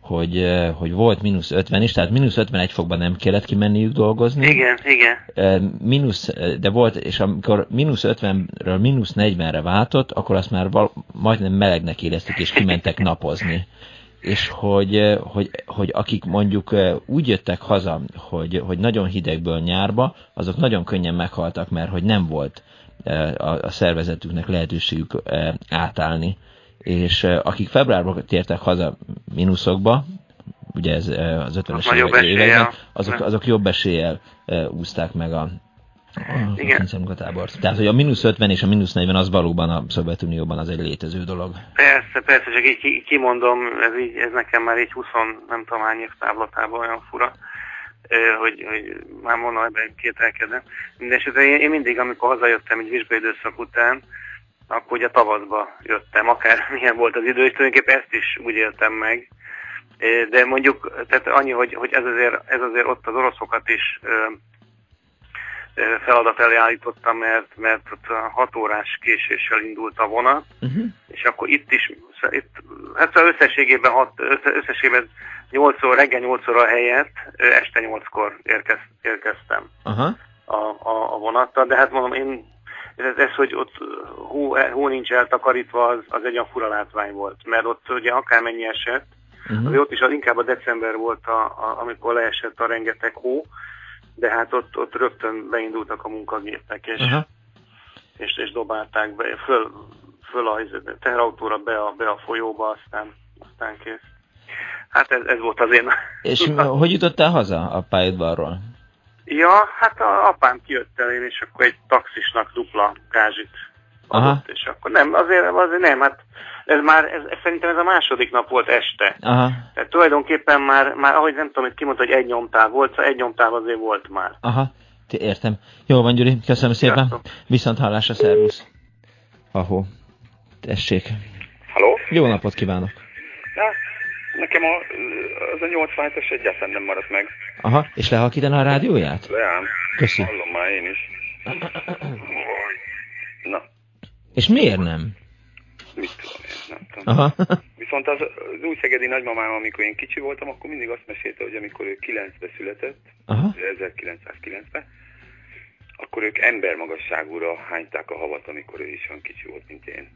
hogy, hogy volt mínusz 50 is, tehát mínusz 51 fokban nem kellett kimenniük dolgozni. Igen, igen. Mínusz, de volt, és amikor mínusz 50-ről mínusz 40-re váltott, akkor azt már val, majdnem melegnek éreztük, és kimentek napozni. És hogy, hogy, hogy akik mondjuk úgy jöttek haza, hogy, hogy nagyon hidegből nyárba, azok nagyon könnyen meghaltak, mert hogy nem volt a, a szervezetüknek lehetőségük átállni. És akik februárban tértek haza mínuszokba, ugye ez az 50-es években, azok, azok jobb eséllyel úzták meg a, a kényszermunkatábort. Tehát, hogy a mínusz 50 és a mínusz 40 az valóban a Szovjetunióban az egy létező dolog. Persze, persze, csak így kimondom, ez, így, ez nekem már így 20 nem tudom hány év táblatában olyan fura hogy, hogy már mondom, ebben kételkedem. Mindenesetre én, én mindig, amikor hazajöttem egy vizsgaidőszak után, akkor ugye tavaszba jöttem, akár milyen volt az idő, és tulajdonképpen ezt is úgy éltem meg. De mondjuk, tehát annyi, hogy, hogy ez, azért, ez azért ott az oroszokat is feladat elé állítottam, mert, mert ott a hat órás késéssel indult a vonat, uh-huh. és akkor itt is, itt, hát szóval összességében, hat, összességében 8 óra, reggel 8 óra helyett este 8-kor érkez, érkeztem uh-huh. a, a, a vonattal, de hát mondom, én ez, ez hogy ott hó, hó nincs eltakarítva, az, az egy olyan fura látvány volt, mert ott ugye akármennyi esett, Uh-huh. Ott is az, inkább a december volt, a, a, amikor leesett a rengeteg hó, de hát ott, ott rögtön beindultak a munkagépek, és, uh-huh. és, és dobálták be, föl, föl a teherautóra be a, be a folyóba, aztán, aztán kész. Hát ez, ez volt az én... És hogy jutottál haza a pályadvarról? Ja, hát a apám kijött el, és akkor egy taxisnak dupla gázsit adott, Aha. és akkor nem, azért, azért nem, hát ez már, ez, ez, szerintem ez a második nap volt este. Aha. Tehát tulajdonképpen már, már ahogy nem tudom, hogy kimondta, hogy egy nyomtáv volt, szóval egy nyomtáv azért volt már. Aha, értem. Jó van, Gyuri, köszönöm szépen. Sziasztok. Viszont hallásra, szervusz. Ahó, tessék. Halló? Jó napot kívánok. Ja, nekem a, az a 87-es egyáltalán nem maradt meg. Aha, és lehalkítaná a rádióját? Leám. Köszi. Hallom már én is. Na. És miért nem? Mit tudom én, nem tudom. Aha. Viszont az, az új szegedi nagymamám, amikor én kicsi voltam, akkor mindig azt mesélte, hogy amikor ő 9-be született, Aha. 1909-ben, akkor ők embermagasságúra hányták a havat, amikor ő is olyan kicsi volt, mint én.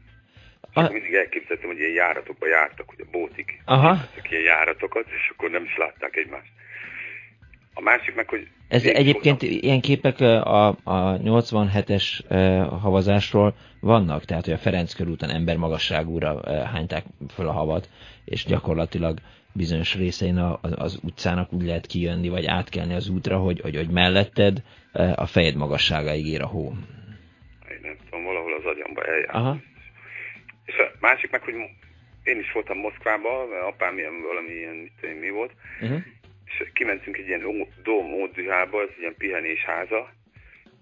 És a... mindig elképzeltem, hogy ilyen járatokba jártak, hogy a bótik Aha. ilyen járatokat, és akkor nem is látták egymást. A másik meg, hogy... Ez egyébként voltam. ilyen képek a, a 87-es havazásról vannak, tehát hogy a Ferenc körúton ember magasságúra hányták föl a havat, és gyakorlatilag bizonyos részein a, az utcának úgy lehet kijönni, vagy átkelni az útra, hogy, hogy, hogy melletted a fejed magasságáig ér a hó. Én nem tudom, valahol az agyamba eljár. Aha. És a másik meg, hogy én is voltam Moszkvában, mert apám ilyen valami ilyen, mit tudom, mi volt, uh-huh és kimentünk egy ilyen dóm ódühába, ez ilyen pihenésháza,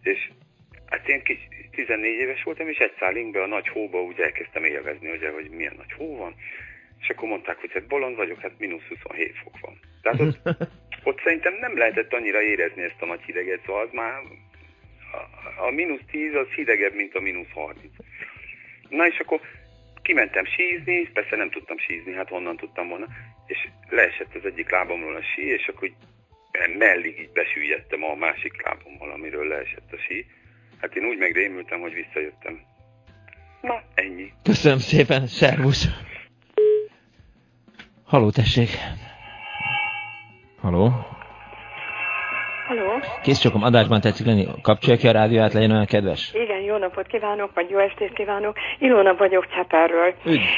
és hát én kicsi, 14 éves voltam, és egy szállingbe a nagy hóba úgy elkezdtem élvezni, ugye, hogy milyen nagy hó van, és akkor mondták, hogy hát bolond vagyok, hát mínusz 27 fok van. Tehát ott, ott szerintem nem lehetett annyira érezni ezt a nagy hideget, szóval az már a, a mínusz 10 az hidegebb, mint a mínusz 30. Na és akkor kimentem sízni, persze nem tudtam sízni, hát honnan tudtam volna, és leesett az egyik lábamról a sí, és akkor mellig így besüllyedtem a másik lábommal, amiről leesett a sí. Hát én úgy megrémültem, hogy visszajöttem. Na, ennyi. Köszönöm szépen, szervusz! Haló, tessék! Haló? Haló? Kész csokom, adásban tetszik lenni. Kapcsolja ki a rádióját, legyen olyan kedves. Igen, jó napot kívánok, vagy jó estét kívánok. Ilona vagyok Cseperről.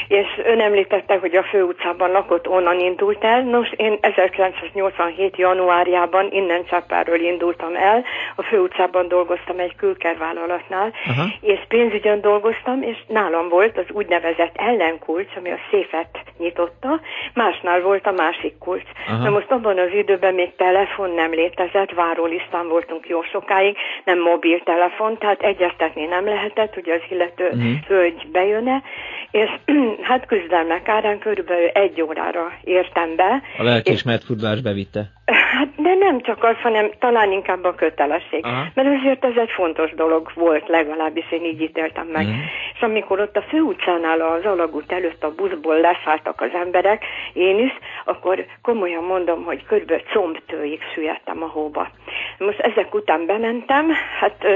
És ön említette, hogy a főutcában lakott, onnan indult el. Nos, én 1987. januárjában innen Cseperről indultam el. A főutcában dolgoztam egy külkervállalatnál, Aha. és pénzügyön dolgoztam, és nálam volt az úgynevezett ellenkulcs, ami a széfet nyitotta, másnál volt a másik kulcs. Aha. Na most abban az időben még telefon nem létezett, várólistán voltunk jó sokáig, nem mobiltelefon, tehát egyeztetni nem lehetett, hogy az illető uh-huh. hölgy bejönne, és hát küzdelmek árán körülbelül egy órára értem be. A lelkiismert futbás bevitte. Hát, de nem csak az, hanem talán inkább a kötelesség. Aha. Mert azért ez egy fontos dolog volt, legalábbis én így ítéltem meg. Uh-huh. És amikor ott a főutcánál az alagút előtt a buszból leszálltak az emberek, én is, akkor komolyan mondom, hogy körülbelül combtőig süllyedtem a hóba. Most ezek után bementem, hát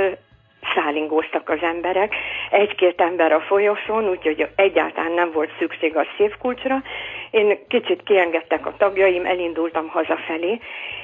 szálingóztak az emberek, egy-két ember a folyosón, úgyhogy egyáltalán nem volt szükség a szívkulcsra. Én kicsit kiengedtek a tagjaim, elindultam hazafelé,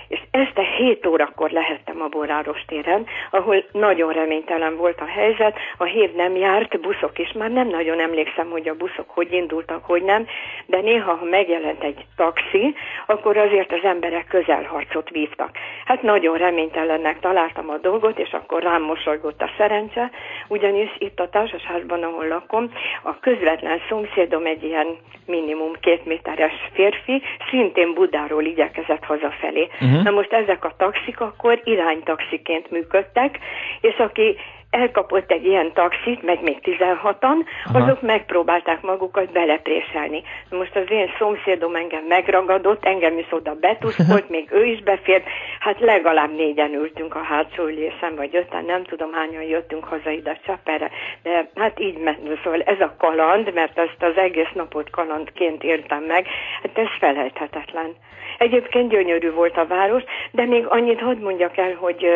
és este 7 órakor lehettem a Boráros téren, ahol nagyon reménytelen volt a helyzet, a hév nem járt, buszok is, már nem nagyon emlékszem, hogy a buszok hogy indultak, hogy nem, de néha, ha megjelent egy taxi, akkor azért az emberek közelharcot vívtak. Hát nagyon reménytelennek találtam a dolgot, és akkor rám mosolygott a szerencse, ugyanis itt a társasházban, ahol lakom, a közvetlen szomszédom egy ilyen minimum két méteres férfi, szintén Budáról igyekezett hazafelé. Uh-huh. Na most ezek a taxik akkor iránytaxiként működtek, és aki elkapott egy ilyen taxit, meg még 16-an, azok megpróbálták magukat belepréselni. Most az én szomszédom engem megragadott, engem is oda betuszkolt, még ő is befért, hát legalább négyen ültünk a hátsó ülésen, vagy öten, nem tudom hányan jöttünk haza ide Csapere, de hát így ment, szóval ez a kaland, mert ezt az egész napot kalandként értem meg, hát ez felejthetetlen. Egyébként gyönyörű volt a város, de még annyit hadd mondjak el, hogy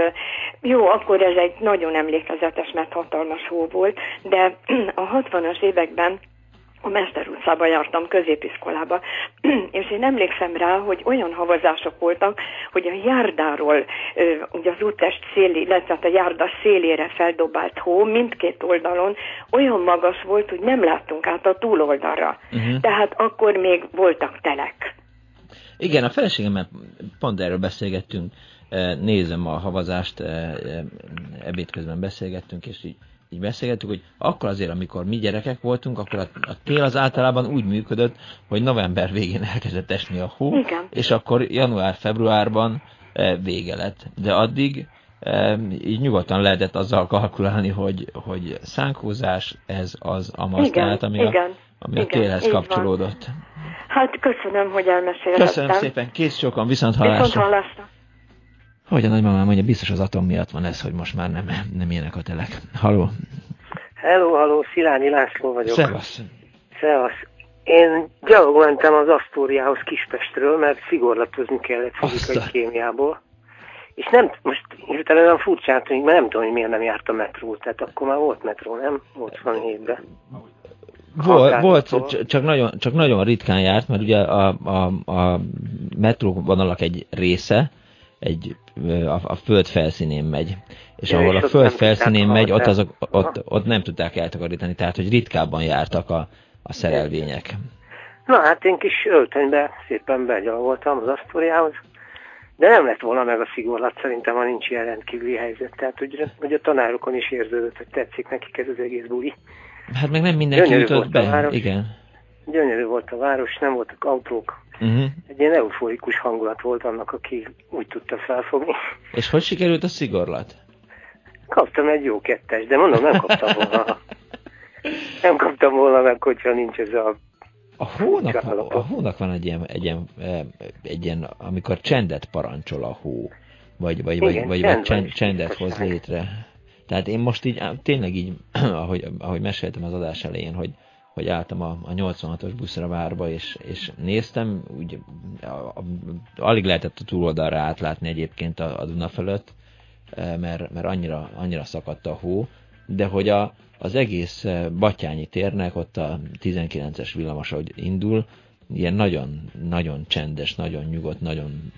jó, akkor ez egy nagyon emlékezetes, mert hatalmas hó volt, de a 60-as években a Mester utcába jártam középiskolába, és én emlékszem rá, hogy olyan havazások voltak, hogy a járdáról, ugye az úttest széli, illetve hát a járda szélére feldobált hó mindkét oldalon olyan magas volt, hogy nem láttunk át a túloldalra. Uh-huh. Tehát akkor még voltak telek. Igen, a feleségemmel pont erről beszélgettünk, nézem a havazást, ebéd közben beszélgettünk, és így így beszélgettük, hogy akkor azért, amikor mi gyerekek voltunk, akkor a, a tél az általában úgy működött, hogy november végén elkezdett esni a hó, Igen. és akkor január-februárban vége lett. De addig így nyugodtan lehetett azzal kalkulálni, hogy, hogy szánkózás, ez az amaz, Igen, tehát ami, Igen. A, ami Igen, a télhez kapcsolódott. Van. Hát köszönöm, hogy elmeséltem. Köszönöm szépen, kész sokan, viszont hallásra. Viszont hallásra. Hogy a nagymamám mondja, biztos az atom miatt van ez, hogy most már nem, nem ilyenek a telek. Haló? Hello, haló, Szilányi László vagyok. Szevasz. Szevasz. Én gyalog mentem az Asztóriához Kispestről, mert szigorlatozni kellett fizikai Aztán. kémiából. És nem, most hirtelen olyan furcsán tűnik, mert nem tudom, hogy miért nem járt a metró. Tehát akkor már volt metró, nem? 87-ben. Volt, volt csak, nagyon, csak nagyon ritkán járt, mert ugye a, a, a metróvonalak egy része, egy, a, a föld felszínén megy. És ja, ahol és a föld felszínén megy, ott, azok, ott, ott nem tudták eltakarítani, tehát hogy ritkábban jártak a, a szerelvények. Na hát én kis öltönybe szépen begyalogoltam az Asztóriához, de nem lett volna meg a szigorlat szerintem, ha nincs ilyen rendkívüli helyzet. Tehát hogy, hogy a tanárokon is érződött, hogy tetszik nekik ez az egész buli. Hát meg nem mindenki jutott be, város, igen. Gyönyörű volt a város, nem voltak autók, Uh-huh. Egy ilyen euforikus hangulat volt annak, aki úgy tudta felfogni. És hogy sikerült a szigorlat? Kaptam egy jó kettes, de mondom, nem kaptam volna. nem kaptam volna meg, hogyha nincs ez a a hónak, a hónak van egy ilyen, egy, ilyen, eh, egy ilyen, amikor csendet parancsol a hó, vagy, vagy, Igen, vagy, vagy, vagy csendet hoz létre. Tehát én most így, tényleg így, ahogy, ahogy meséltem az adás elején, hogy, hogy álltam a, a 86-os buszra várba, és, és néztem, úgy a, a, alig lehetett a túloldalra átlátni egyébként a, a Duna fölött, e, mert, mert annyira, annyira szakadt a hó, de hogy a, az egész e, Batyányi térnek, ott a 19-es villamos, ahogy indul, ilyen nagyon, nagyon csendes, nagyon nyugodt, nagyon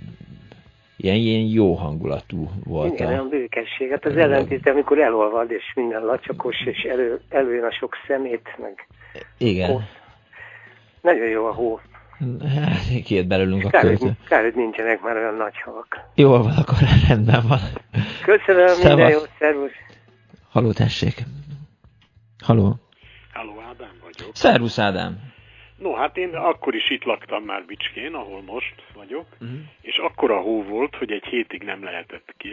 ilyen, ilyen jó hangulatú volt. Igen, a... olyan bőkesség. Hát az ellentét, amikor elolvad, és minden lacsakos, és elő, előjön a sok szemét, meg igen. Hó. Nagyon jó a hó. Hát, kijött belőlünk a költő. Kár, hogy nincsenek már olyan nagy havak. Jól van, akkor rendben van. Köszönöm, Szevasz. minden jó, szervusz. Haló, tessék. Haló. Haló, Ádám vagyok. Szervusz, Ádám. No, hát én akkor is itt laktam már Bicskén, ahol most vagyok, uh-huh. és akkor a hó volt, hogy egy hétig nem lehetett ki,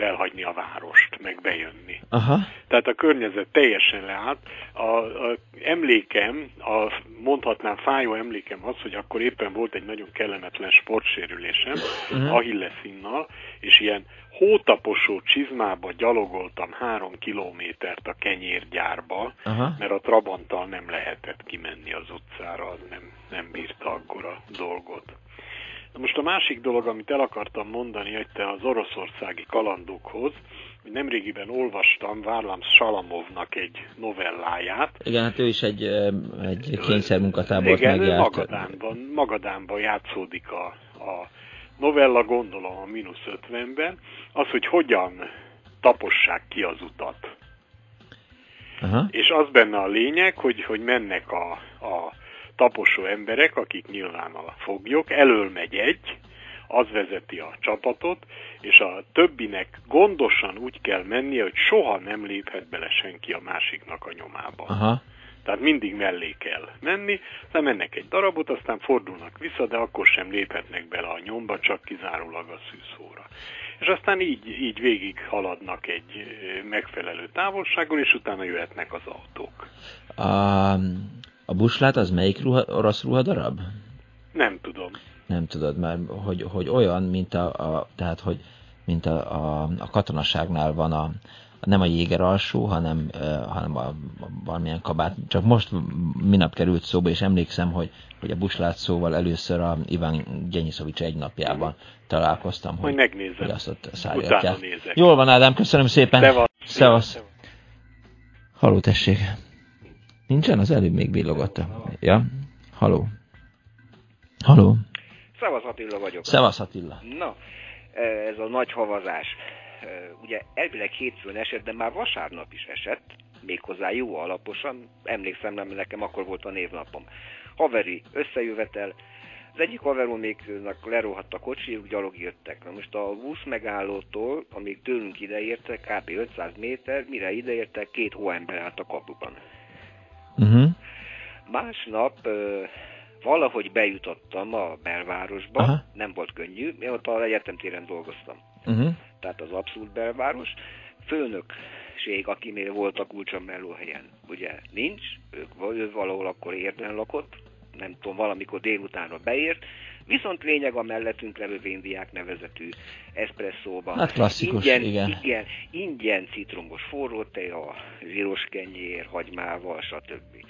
elhagyni a várost, meg bejönni. Aha. Tehát a környezet teljesen leállt. A, a emlékem, a mondhatnám fájó emlékem az, hogy akkor éppen volt egy nagyon kellemetlen sportsérülésem, uh-huh. Achilleszinnal, és ilyen hótaposó csizmába gyalogoltam három kilométert a kenyérgyárba, Aha. mert a Trabanttal nem lehetett kimenni az utcára, az nem, nem bírta akkor a dolgot. Na most a másik dolog, amit el akartam mondani, hogy te az oroszországi kalandokhoz, hogy nemrégiben olvastam Várlám Salamovnak egy novelláját. Igen, hát ő is egy, egy kényszermunkatábort Igen, megjárt. Magadánban, Magadánban játszódik a, a novella, gondolom a mínusz 50-ben, az, hogy hogyan tapossák ki az utat. Aha. És az benne a lényeg, hogy, hogy mennek a, a taposó emberek, akik nyilván a foglyok, elől megy egy, az vezeti a csapatot, és a többinek gondosan úgy kell mennie, hogy soha nem léphet bele senki a másiknak a nyomába. Aha. Tehát mindig mellé kell menni, aztán mennek egy darabot, aztán fordulnak vissza, de akkor sem léphetnek bele a nyomba, csak kizárólag a szűszóra. És aztán így, így végig haladnak egy megfelelő távolságon, és utána jöhetnek az autók. A, a buslát az melyik ruha, orosz ruhadarab? Nem tudom. Nem tudod, mert hogy, hogy olyan, mint a, a tehát hogy mint a, a, a katonaságnál van a, nem a jéger alsó, hanem, hanem a, a valamilyen kabát. Csak most minap került szóba, és emlékszem, hogy, hogy a buslát szóval először a Iván Gyenyiszovics egy napjában találkoztam. Hogy, hogy megnézem. Hogy azt ott szállítják. Jól van, Ádám, köszönöm szépen. Szevasz. Szevasz. Haló, tessék. Nincsen? Az előbb még billogatta. Ja? Haló? Haló? Szevasz Attila vagyok. Szevasz Attila. Na, ez a nagy havazás. Ugye elvileg hétfőn esett, de már vasárnap is esett, méghozzá jó alaposan. Emlékszem, nem, nekem akkor volt a névnapom. Haveri összejövetel, az egyik haveroméknak lerohadt a kocsijuk, gyalog jöttek. Na most a busz megállótól, amíg tőlünk ideértek, kb. 500 méter, mire ideértek, két hóember állt a kapuban. Uh-huh. Másnap valahogy bejutottam a belvárosba, Aha. nem volt könnyű, én ott a egyetemtéren dolgoztam. Uh-huh. Tehát az abszolút belváros. Főnökség, akinél volt a kulcsom melóhelyen, ugye nincs, ők, ő valahol akkor érden lakott, nem tudom, valamikor délutánra beért, viszont lényeg a mellettünk levő véndiák nevezetű eszpresszóban. Hát klasszikus, ingyen, igen. igen. Ingyen citromos forró a zsíros kenyér, hagymával, stb.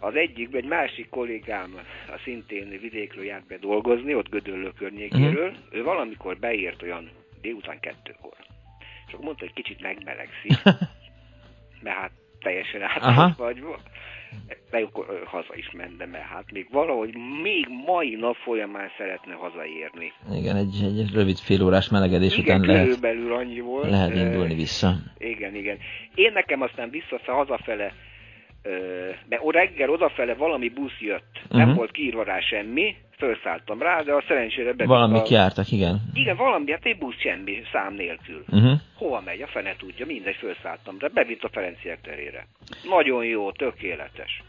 Az egyik, egy másik kollégám a szintén vidékről járt be dolgozni, ott Gödöllő környékéről, uh-huh. ő valamikor beért olyan délután kettőkor. És akkor mondta, hogy kicsit megmelegszik, mert hát teljesen át vagy de akkor haza is mentem, mert hát még valahogy még mai nap folyamán szeretne hazaérni. Igen, egy, egy rövid félórás melegedés igen, után lehet, körülbelül annyi volt. lehet indulni vissza. Igen, igen. Én nekem aztán vissza hazafele mert reggel odafele valami busz jött, uh-huh. nem mhm. volt kiírva rá semmi, felszálltam rá, de a szerencsére be. Valamik a... jártak, igen. Igen, valami, hát egy busz semmi, szám nélkül. Uh-huh. Hova megy, a fene tudja, mindegy, felszálltam rá, bevitt a Ferenciek terére. Nagyon jó, tökéletes.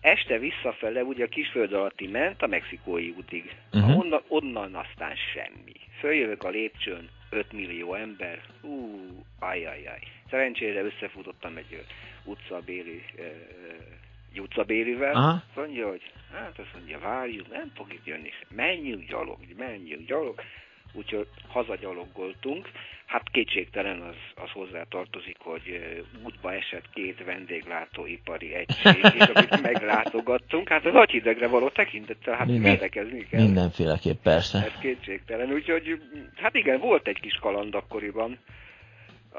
Este visszafele, ugye a kisföld alatti ment a mexikói útig. Uh-huh. Onnan, onnan aztán semmi. Följövök a lépcsőn, 5 millió ember, ú, ajajaj. Szerencsére összefutottam egy utcabéli, uh, utcabélivel, Aha. azt mondja, hogy hát azt mondja, várjuk, nem fog itt jönni, menjünk gyalog, menjünk gyalog, úgyhogy hazagyalogoltunk. Hát kétségtelen az, az hozzá tartozik, hogy útba esett két vendéglátóipari egység, és amit meglátogattunk, hát az agyhidegre való tekintettel, hát Minden, védekezni kell. Mindenféleképp, persze. Ez kétségtelen, úgyhogy hát igen, volt egy kis kaland akkoriban,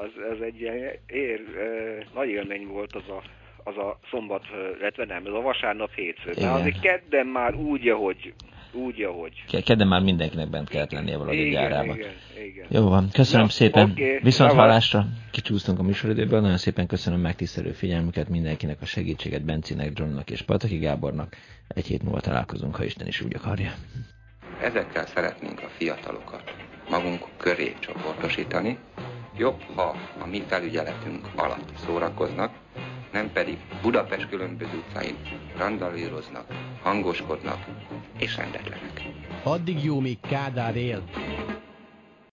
az, az egy ilyen ér, nagy élmény volt az a, az a szombat, illetve nem, ez a vasárnap hétfő. Igen. De azért kedden már úgy, ahogy úgy, ahogy. Kedden már mindenkinek bent kellett lennie valahogy igen, gyárában. Igen, igen. Jó van, köszönöm Na, szépen. Okay. Viszont hallásra kicsúsztunk a műsoridőből. Nagyon szépen köszönöm megtisztelő figyelmüket mindenkinek, a segítséget Bencinek, Johnnak és Pataki Gábornak. Egy hét múlva találkozunk, ha Isten is úgy akarja. Ezekkel szeretnénk a fiatalokat magunk köré csoportosítani, Jobb, ha a mi felügyeletünk alatt szórakoznak, nem pedig Budapest különböző utcáin randalíroznak, hangoskodnak és rendetlenek. Addig jó, míg Kádár él.